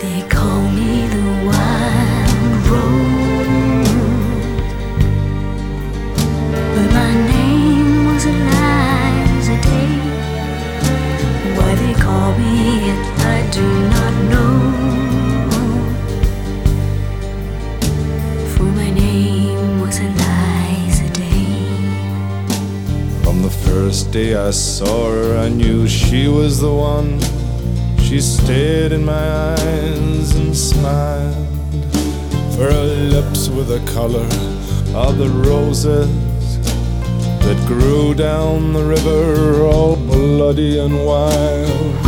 They call me the wild but my name was Elisa Day. Why they call me it, I do not know. For my name was Elisa Day. From the first day I saw her, I knew she was the one she stared in my eyes and smiled. For her lips were the color of the roses that grew down the river, all bloody and wild.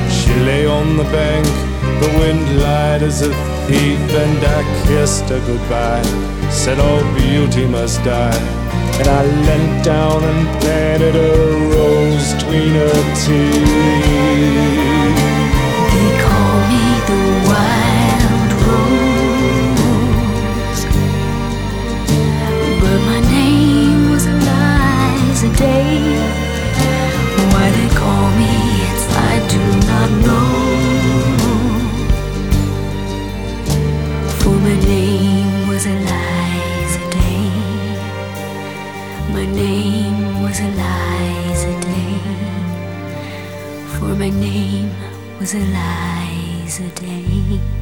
She lay on the bank, the wind lied as a thief, and I kissed her goodbye. Said all beauty must die. And I leant down and planted a rose between her teeth. Elisa Day. For my name was Elisa Day.